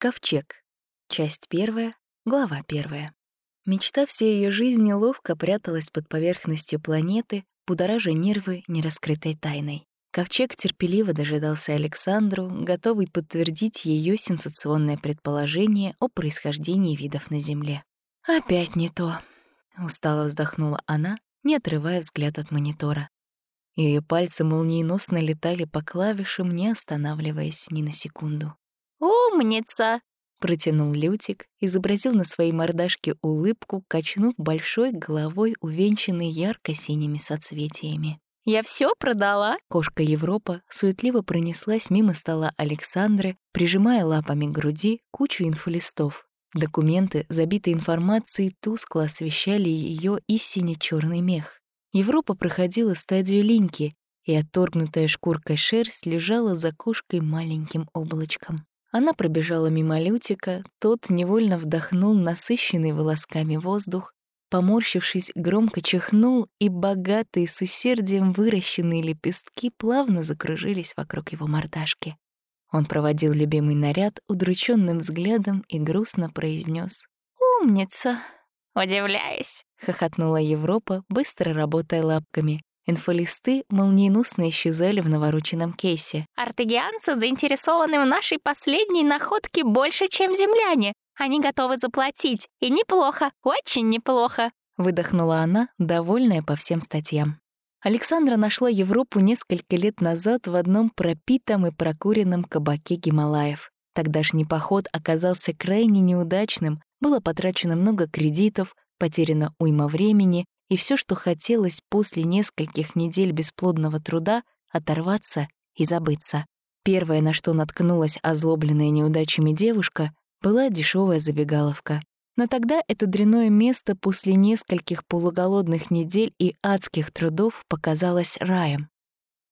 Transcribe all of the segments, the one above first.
Ковчег. Часть первая, глава первая. Мечта всей ее жизни ловко пряталась под поверхностью планеты, будоража нервы нераскрытой тайной. Ковчег терпеливо дожидался Александру, готовый подтвердить ее сенсационное предположение о происхождении видов на Земле. «Опять не то», — устало вздохнула она, не отрывая взгляд от монитора. Ее пальцы молниеносно летали по клавишам, не останавливаясь ни на секунду. «Умница!» — протянул Лютик, изобразил на своей мордашке улыбку, качнув большой головой, увенчанной ярко-синими соцветиями. «Я все продала!» Кошка Европа суетливо пронеслась мимо стола Александры, прижимая лапами к груди кучу инфолистов. Документы, забитые информацией, тускло освещали ее и сине-черный мех. Европа проходила стадию линьки, и отторгнутая шкуркой шерсть лежала за кошкой маленьким облачком. Она пробежала мимо Лютика, тот невольно вдохнул насыщенный волосками воздух, поморщившись, громко чихнул, и богатые с усердием выращенные лепестки плавно закружились вокруг его мордашки. Он проводил любимый наряд удрученным взглядом и грустно произнес: «Умница!» «Удивляюсь!» — хохотнула Европа, быстро работая лапками. Инфолисты молниеносно исчезали в навороченном кейсе. «Артегианцы заинтересованы в нашей последней находке больше, чем земляне. Они готовы заплатить. И неплохо, очень неплохо!» Выдохнула она, довольная по всем статьям. Александра нашла Европу несколько лет назад в одном пропитом и прокуренном кабаке Гималаев. Тогдашний поход оказался крайне неудачным, было потрачено много кредитов, потеряно уйма времени, и все, что хотелось после нескольких недель бесплодного труда, оторваться и забыться. Первое, на что наткнулась озлобленная неудачами девушка, была дешевая забегаловка. Но тогда это дряное место после нескольких полуголодных недель и адских трудов показалось раем.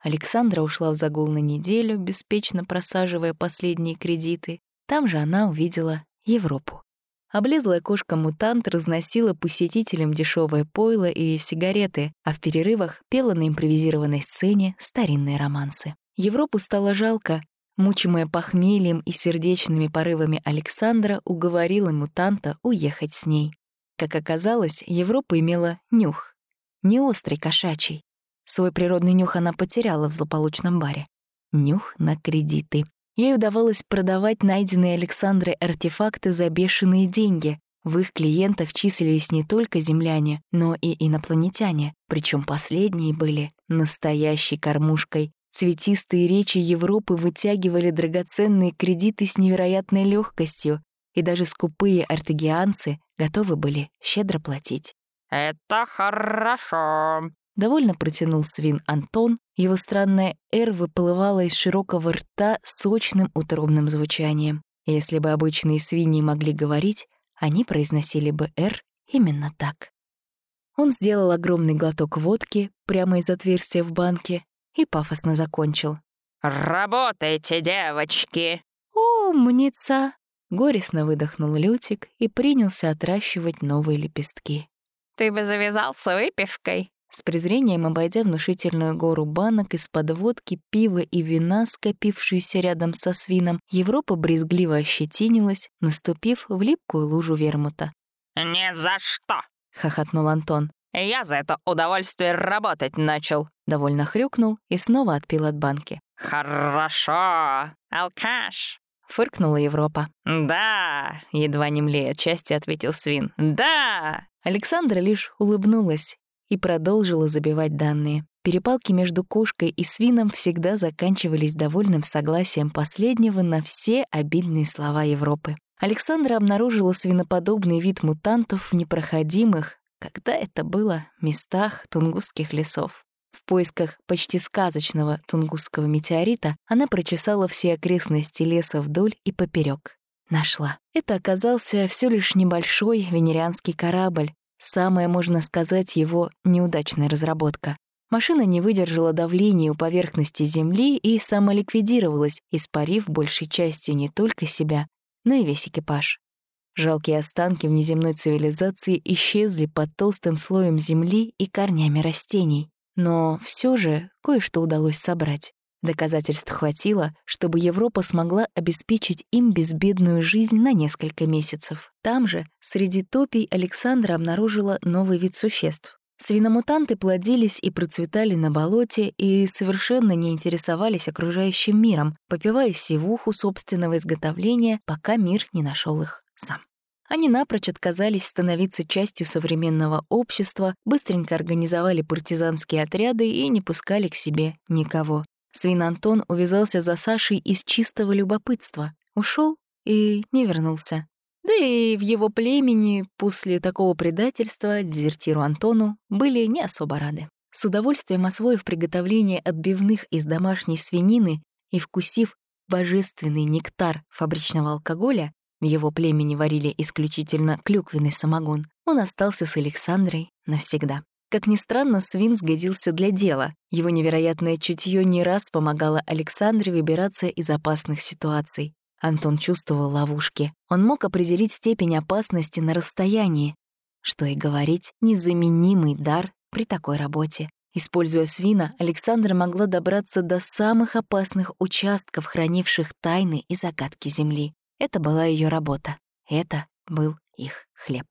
Александра ушла в загул на неделю, беспечно просаживая последние кредиты. Там же она увидела Европу. Облезлая кошка-мутант разносила посетителям дешевое пойло и сигареты, а в перерывах пела на импровизированной сцене старинные романсы. Европу стало жалко. Мучимая похмельем и сердечными порывами Александра уговорила мутанта уехать с ней. Как оказалось, Европа имела нюх. Не острый кошачий. Свой природный нюх она потеряла в злополучном баре. Нюх на кредиты. Ей удавалось продавать найденные Александрой артефакты за бешеные деньги. В их клиентах числились не только земляне, но и инопланетяне, причем последние были настоящей кормушкой. Цветистые речи Европы вытягивали драгоценные кредиты с невероятной легкостью, и даже скупые артегианцы готовы были щедро платить. «Это хорошо», Довольно протянул свин Антон, его странная «р» выплывала из широкого рта сочным утробным звучанием. Если бы обычные свиньи могли говорить, они произносили бы «р» именно так. Он сделал огромный глоток водки прямо из отверстия в банке и пафосно закончил. «Работайте, девочки!» «Умница!» — горестно выдохнул Лютик и принялся отращивать новые лепестки. «Ты бы завязал с выпивкой», с презрением обойдя внушительную гору банок из-под водки, пива и вина, скопившуюся рядом со свином, Европа брезгливо ощетинилась, наступив в липкую лужу вермута. «Ни за что!» — хохотнул Антон. «Я за это удовольствие работать начал!» Довольно хрюкнул и снова отпил от банки. «Хорошо! Алкаш!» — фыркнула Европа. «Да!» — едва не млея части ответил свин. «Да!» Александра лишь улыбнулась и продолжила забивать данные. Перепалки между кошкой и свином всегда заканчивались довольным согласием последнего на все обидные слова Европы. Александра обнаружила свиноподобный вид мутантов в непроходимых, когда это было, местах тунгусских лесов. В поисках почти сказочного тунгусского метеорита она прочесала все окрестности леса вдоль и поперек. Нашла. Это оказался все лишь небольшой венерианский корабль, Самая, можно сказать, его неудачная разработка. Машина не выдержала давления у поверхности Земли и самоликвидировалась, испарив большей частью не только себя, но и весь экипаж. Жалкие останки внеземной цивилизации исчезли под толстым слоем земли и корнями растений. Но все же кое-что удалось собрать. Доказательств хватило, чтобы Европа смогла обеспечить им безбедную жизнь на несколько месяцев. Там же, среди топий, Александра обнаружила новый вид существ. Свиномутанты плодились и процветали на болоте и совершенно не интересовались окружающим миром, попивая сивуху собственного изготовления, пока мир не нашел их сам. Они напрочь отказались становиться частью современного общества, быстренько организовали партизанские отряды и не пускали к себе никого. Свин Антон увязался за Сашей из чистого любопытства, ушел и не вернулся. Да и в его племени после такого предательства дезертиру Антону были не особо рады. С удовольствием освоив приготовление отбивных из домашней свинины и вкусив божественный нектар фабричного алкоголя, в его племени варили исключительно клюквенный самогон, он остался с Александрой навсегда. Как ни странно, свин сгодился для дела. Его невероятное чутье не раз помогало Александре выбираться из опасных ситуаций. Антон чувствовал ловушки. Он мог определить степень опасности на расстоянии. Что и говорить, незаменимый дар при такой работе. Используя свина, Александра могла добраться до самых опасных участков, хранивших тайны и загадки Земли. Это была ее работа. Это был их хлеб.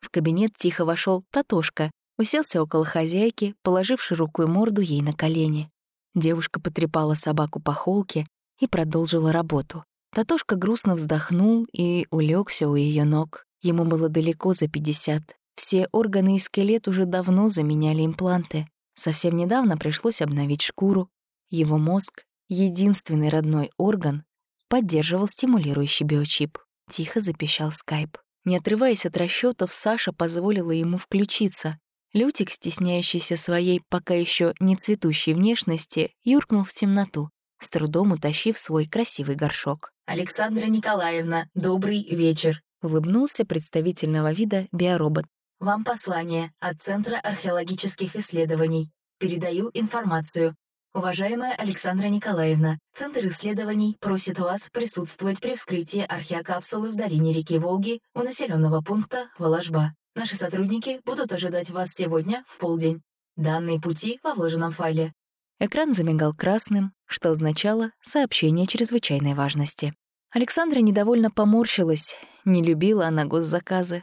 В кабинет тихо вошел Татошка, уселся около хозяйки, положив широкую морду ей на колени. Девушка потрепала собаку по холке и продолжила работу. Татошка грустно вздохнул и улегся у ее ног. Ему было далеко за 50. Все органы и скелет уже давно заменяли импланты. Совсем недавно пришлось обновить шкуру. Его мозг, единственный родной орган, поддерживал стимулирующий биочип. Тихо запищал скайп. Не отрываясь от расчетов, Саша позволила ему включиться. Лютик, стесняющийся своей пока еще не цветущей внешности, юркнул в темноту, с трудом утащив свой красивый горшок. «Александра Николаевна, добрый вечер», — улыбнулся представительного вида биоробот. «Вам послание от Центра археологических исследований. Передаю информацию. Уважаемая Александра Николаевна, Центр исследований просит вас присутствовать при вскрытии археокапсулы в долине реки Волги у населенного пункта Воложба. Наши сотрудники будут ожидать вас сегодня в полдень. Данные пути во вложенном файле. Экран замигал красным, что означало сообщение чрезвычайной важности. Александра недовольно поморщилась, не любила она госзаказы.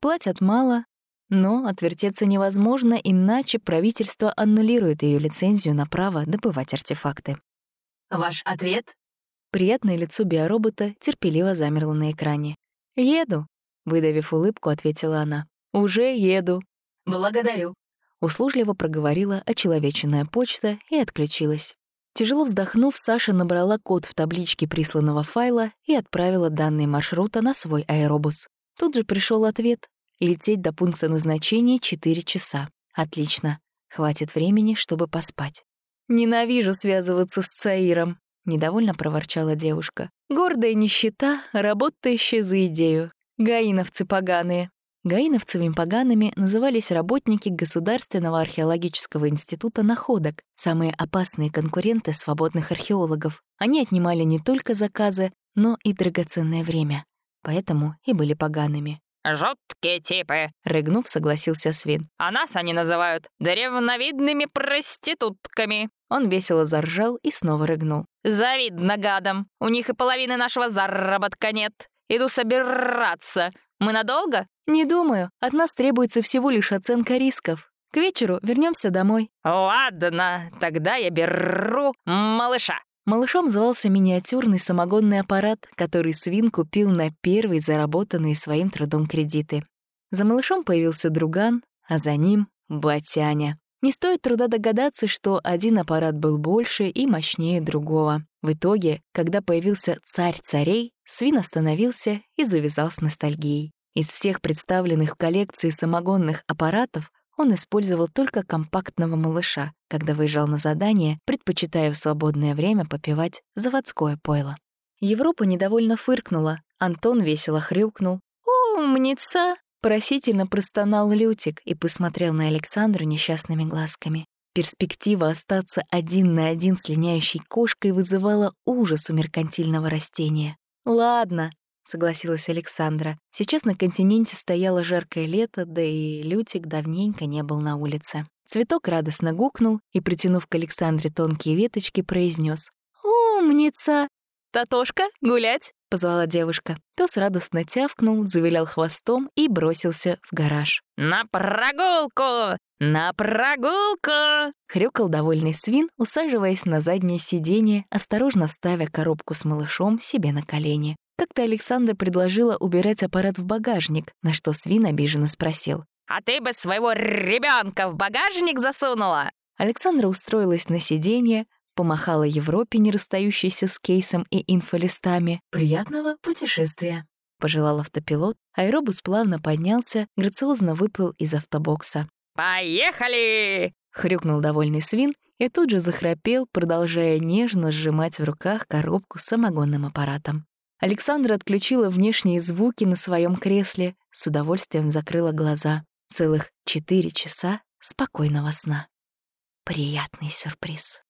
Платят мало, но отвертеться невозможно, иначе правительство аннулирует ее лицензию на право добывать артефакты. «Ваш ответ?» Приятное лицо биоробота терпеливо замерло на экране. «Еду», Выдавив улыбку, ответила она. «Уже еду». «Благодарю», — услужливо проговорила очеловеченная почта и отключилась. Тяжело вздохнув, Саша набрала код в табличке присланного файла и отправила данные маршрута на свой аэробус. Тут же пришел ответ. Лететь до пункта назначения 4 часа. Отлично. Хватит времени, чтобы поспать. «Ненавижу связываться с Цаиром», — недовольно проворчала девушка. «Гордая нищета, работающая за идею. Гаиновцы поганые. Гаиновцами погаными назывались работники Государственного археологического института находок, самые опасные конкуренты свободных археологов. Они отнимали не только заказы, но и драгоценное время. Поэтому и были погаными. «Жуткие типы», — рыгнув, согласился Свин. «А нас они называют древновидными проститутками». Он весело заржал и снова рыгнул. «Завидно гадам. У них и половины нашего заработка нет. Иду собираться. Мы надолго?» «Не думаю. От нас требуется всего лишь оценка рисков. К вечеру вернемся домой». «Ладно, тогда я беру малыша». Малышом звался миниатюрный самогонный аппарат, который Свин купил на первый заработанные своим трудом кредиты. За малышом появился друган, а за ним — батяня. Не стоит труда догадаться, что один аппарат был больше и мощнее другого. В итоге, когда появился царь царей, свин остановился и завязал с ностальгией. Из всех представленных в коллекции самогонных аппаратов он использовал только компактного малыша, когда выезжал на задание, предпочитая в свободное время попивать заводское пойло. Европа недовольно фыркнула, Антон весело хрюкнул. «Умница!» Просительно простонал Лютик и посмотрел на Александру несчастными глазками. Перспектива остаться один на один с линяющей кошкой вызывала ужас у меркантильного растения. «Ладно», согласилась Александра. Сейчас на континенте стояло жаркое лето, да и Лютик давненько не был на улице. Цветок радостно гукнул и, притянув к Александре тонкие веточки, произнес: «Умница! Татошка, гулять!» — позвала девушка. Пёс радостно тявкнул, завилял хвостом и бросился в гараж. «На прогулку! На прогулку!» — хрюкал довольный свин, усаживаясь на заднее сиденье, осторожно ставя коробку с малышом себе на колени. Как-то Александра предложила убирать аппарат в багажник, на что свин обиженно спросил. «А ты бы своего ребенка в багажник засунула!» Александра устроилась на сиденье, помахала Европе, не расстающейся с кейсом и инфолистами. «Приятного путешествия!» — пожелал автопилот. Аэробус плавно поднялся, грациозно выплыл из автобокса. «Поехали!» — хрюкнул довольный свин и тут же захрапел, продолжая нежно сжимать в руках коробку с самогонным аппаратом. Александра отключила внешние звуки на своем кресле, с удовольствием закрыла глаза. Целых четыре часа спокойного сна. Приятный сюрприз.